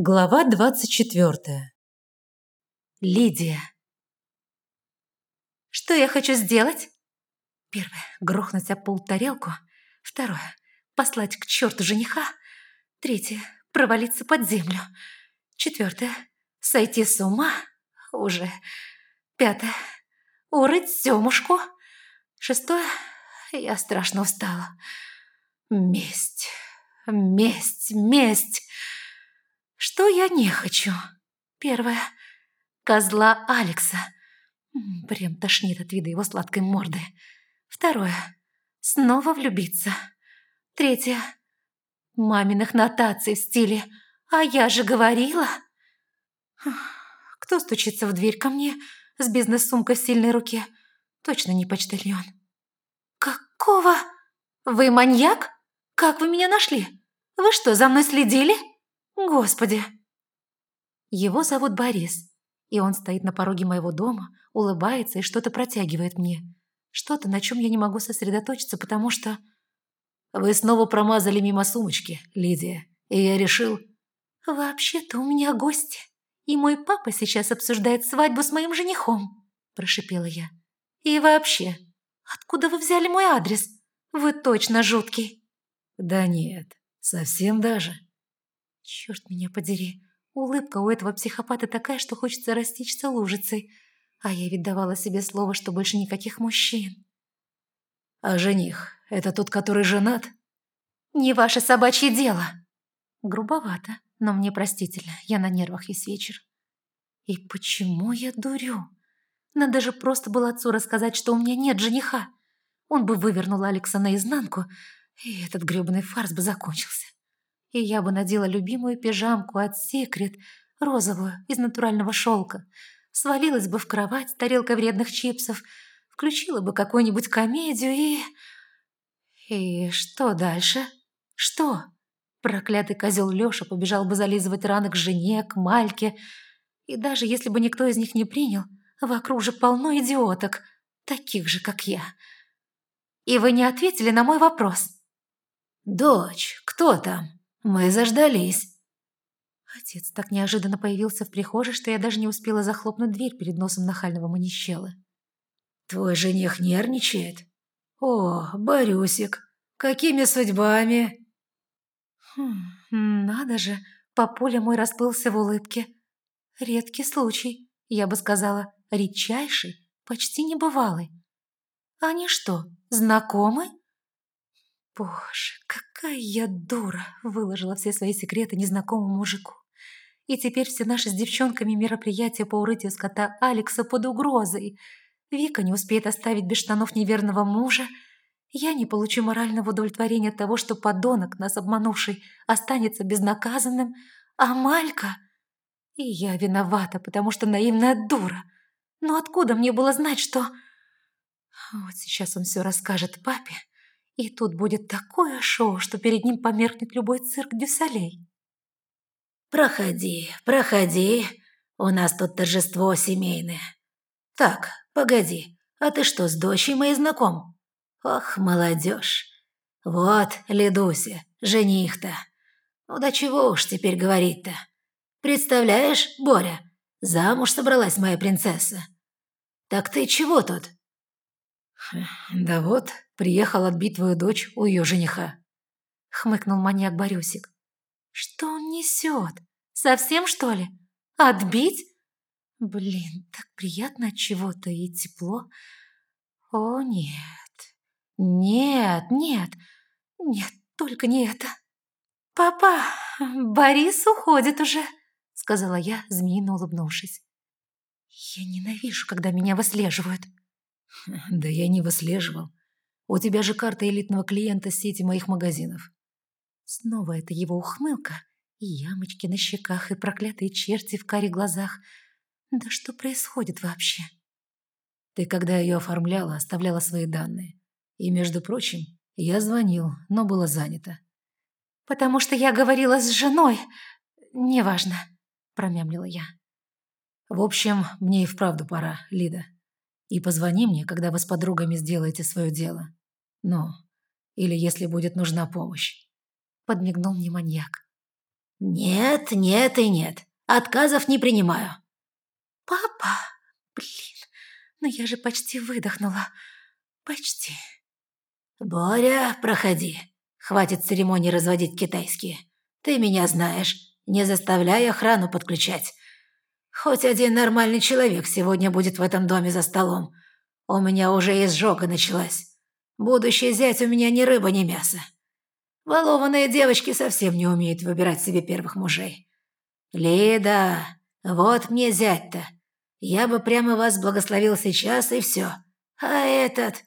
Глава двадцать четвертая. Лидия. Что я хочу сделать? Первое – грохнуть об пол тарелку. Второе – послать к черту жениха. Третье – провалиться под землю. Четвертое – сойти с ума. Уже. Пятое – урыть Семушку. Шестое – я страшно устала. Месть. Месть. Месть. Что я не хочу? Первое. Козла Алекса. Прям тошнит от вида его сладкой морды. Второе. Снова влюбиться. Третье. Маминых нотаций в стиле «А я же говорила». Кто стучится в дверь ко мне с бизнес-сумкой в сильной руке? Точно не почтальон. «Какого? Вы маньяк? Как вы меня нашли? Вы что, за мной следили?» Господи! Его зовут Борис, и он стоит на пороге моего дома, улыбается и что-то протягивает мне. Что-то, на чем я не могу сосредоточиться, потому что... Вы снова промазали мимо сумочки, Лидия, и я решил... Вообще-то у меня гости, и мой папа сейчас обсуждает свадьбу с моим женихом, прошипела я. И вообще, откуда вы взяли мой адрес? Вы точно жуткий. Да нет, совсем даже. Черт меня подери. Улыбка у этого психопата такая, что хочется растечься лужицей. А я ведь давала себе слово, что больше никаких мужчин. А жених – это тот, который женат? Не ваше собачье дело. Грубовато, но мне простительно. Я на нервах весь вечер. И почему я дурю? Надо же просто было отцу рассказать, что у меня нет жениха. Он бы вывернул Алекса наизнанку, и этот грёбаный фарс бы закончился и я бы надела любимую пижамку от Секрет, розовую, из натурального шелка, свалилась бы в кровать с тарелкой вредных чипсов, включила бы какую-нибудь комедию и... И что дальше? Что? Проклятый козел Леша побежал бы зализывать раны к жене, к Мальке. И даже если бы никто из них не принял, вокруг же полно идиоток, таких же, как я. И вы не ответили на мой вопрос. «Дочь, кто там?» Мы заждались». Отец так неожиданно появился в прихожей, что я даже не успела захлопнуть дверь перед носом нахального манищела. «Твой жених нервничает? О, Борюсик, какими судьбами?» хм, «Надо же, папуля мой расплылся в улыбке. Редкий случай, я бы сказала, редчайший, почти небывалый. Они что, знакомы?» Боже, какая я дура! Выложила все свои секреты незнакомому мужику. И теперь все наши с девчонками мероприятия по урытию скота Алекса под угрозой. Вика не успеет оставить без штанов неверного мужа. Я не получу морального удовлетворения от того, что подонок, нас обманувший, останется безнаказанным. А Малька... И я виновата, потому что наивная дура. Но откуда мне было знать, что... Вот сейчас он все расскажет папе, и тут будет такое шоу, что перед ним померкнет любой цирк Дюсалей. «Проходи, проходи. У нас тут торжество семейное. Так, погоди, а ты что, с дочей моей знаком? Ох, молодежь. Вот, Ледуся, жених-то. Ну да чего уж теперь говорить-то. Представляешь, Боря, замуж собралась моя принцесса. Так ты чего тут?» «Да вот, приехал отбить твою дочь у ее жениха», — хмыкнул маньяк Борюсик. «Что он несет? Совсем, что ли? Отбить? Блин, так приятно от чего-то и тепло. О, нет, нет, нет, нет, только не это. Папа, Борис уходит уже», — сказала я, змеино улыбнувшись. «Я ненавижу, когда меня выслеживают». Да я не выслеживал. У тебя же карта элитного клиента сети моих магазинов. Снова это его ухмылка, и ямочки на щеках, и проклятые черти в каре глазах. Да что происходит вообще? Ты, когда ее оформляла, оставляла свои данные. И, между прочим, я звонил, но было занято. «Потому что я говорила с женой. Неважно», — промямлила я. «В общем, мне и вправду пора, Лида. И позвони мне, когда вы с подругами сделаете свое дело. Ну, или если будет нужна помощь. Подмигнул мне маньяк. «Нет, нет и нет. Отказов не принимаю». «Папа? Блин, ну я же почти выдохнула. Почти». «Боря, проходи. Хватит церемоний разводить китайские. Ты меня знаешь. Не заставляй охрану подключать. Хоть один нормальный человек сегодня будет в этом доме за столом. У меня уже изжога началась. Будущий зять у меня ни рыба, ни мясо. Балованные девочки совсем не умеют выбирать себе первых мужей. Лида, вот мне зять-то. Я бы прямо вас благословил сейчас, и все. А этот...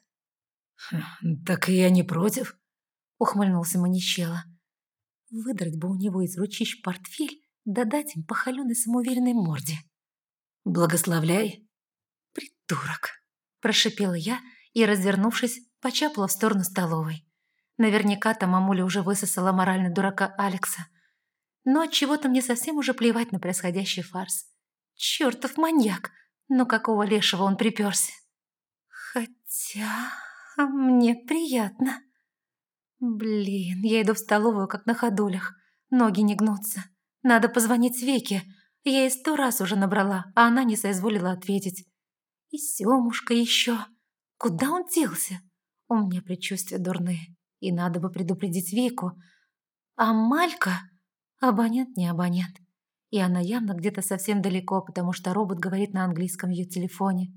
Хм, «Так я не против», — ухмыльнулся Маничела. Выдрать бы у него из ручищ портфель, да дать им по холеной самоуверенной морде. «Благословляй». «Придурок», — прошипела я и, развернувшись, почапала в сторону столовой. Наверняка там мамуля уже высосала морально дурака Алекса. Но от чего то мне совсем уже плевать на происходящий фарс. Чертов маньяк! Но какого лешего он приперся? Хотя... мне приятно. Блин, я иду в столовую, как на ходулях. Ноги не гнутся. Надо позвонить Вике. Я ей сто раз уже набрала, а она не соизволила ответить. И Семушка еще. Куда он делся? У меня предчувствия дурные, и надо бы предупредить Вику. А Малька? Абонент не абонент. И она явно где-то совсем далеко, потому что робот говорит на английском ее телефоне.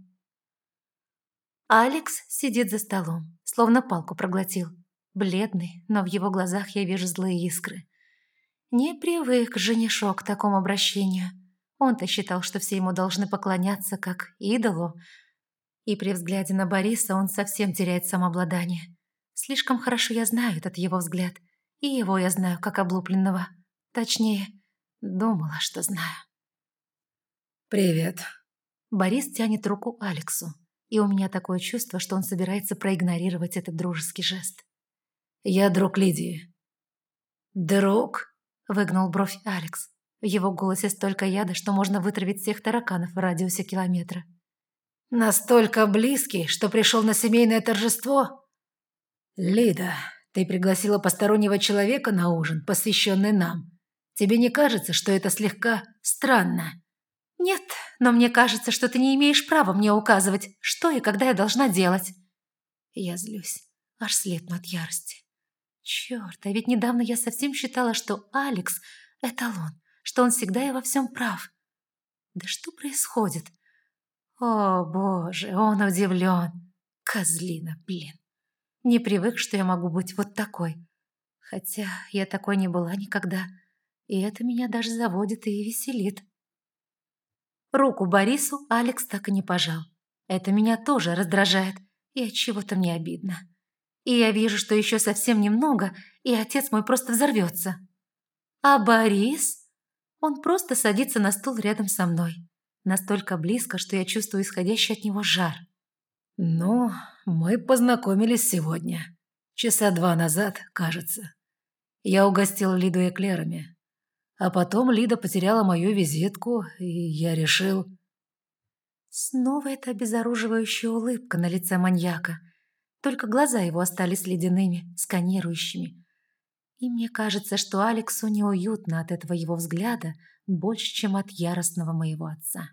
Алекс сидит за столом, словно палку проглотил. Бледный, но в его глазах я вижу злые искры. Не привык женишок к такому обращению. Он-то считал, что все ему должны поклоняться как идолу. И при взгляде на Бориса он совсем теряет самообладание. Слишком хорошо я знаю этот его взгляд. И его я знаю как облупленного. Точнее, думала, что знаю. «Привет». Борис тянет руку Алексу, и у меня такое чувство, что он собирается проигнорировать этот дружеский жест. «Я друг Лидии». «Друг?» – выгнул бровь Алекс. В его голосе столько яда, что можно вытравить всех тараканов в радиусе километра. «Настолько близкий, что пришел на семейное торжество?» «Лида, ты пригласила постороннего человека на ужин, посвященный нам. Тебе не кажется, что это слегка странно?» «Нет, но мне кажется, что ты не имеешь права мне указывать, что и когда я должна делать». Я злюсь, аж слепну от ярости. Черт, а ведь недавно я совсем считала, что Алекс – эталон, что он всегда и во всем прав. Да что происходит? О, боже, он удивлен. Козлина, блин. Не привык, что я могу быть вот такой. Хотя я такой не была никогда. И это меня даже заводит и веселит. Руку Борису Алекс так и не пожал. Это меня тоже раздражает, и от чего-то мне обидно и я вижу, что еще совсем немного, и отец мой просто взорвется. А Борис? Он просто садится на стул рядом со мной. Настолько близко, что я чувствую исходящий от него жар. «Ну, мы познакомились сегодня. Часа два назад, кажется. Я угостил Лиду эклерами. А потом Лида потеряла мою визитку, и я решил...» Снова эта обезоруживающая улыбка на лице маньяка – только глаза его остались ледяными, сканирующими. И мне кажется, что Алексу неуютно от этого его взгляда больше, чем от яростного моего отца.